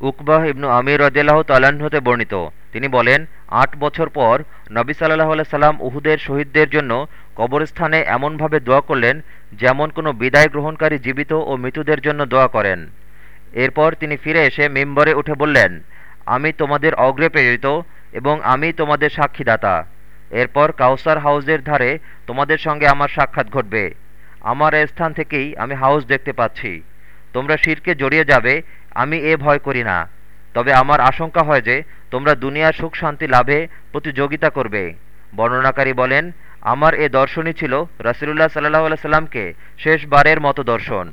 উকবাহ ইবনু আমির রদিল্লাহ তাল্লাহ্ন হতে বর্ণিত। তিনি বলেন, আট বছর পর নবী সাল্লাহ সাল্লাম উহুদের শহীদদের জন্য কবরস্থানে এমনভাবে দোয়া করলেন, যেমন কোনো বিদায় গ্রহণকারী জীবিত ও মৃতদের জন্য দোয়া করেন। এরপর তিনি ফিরে এসে মেম্বরে উঠে বললেন, আমি তোমাদের অগ্রে প্রেরিত এবং আমি তোমাদের সাক্ষীদাতা। এরপর কাউসার হাউসের ধারে তোমাদের সঙ্গে আমার সাক্ষাৎ ঘটবে। আমার স্থান থেকেই আমি হাউস দেখতে পাচ্ছি। তোমরা শিরকে জড়িয়ে যাবে, আমি এ ভয় করি না। তবে আমার আশঙ্কা হয় যে, তোমরা দুনিয়ার সুখ শান্তি লাভে প্রতিযোগিতা করবে। বর্ণনাকারী বলেন, আমার এ দর্শনই ছিল রাসিরুল্লাহ সাল্লাহ সাল্লামকে শেষবারের মতো দর্শন।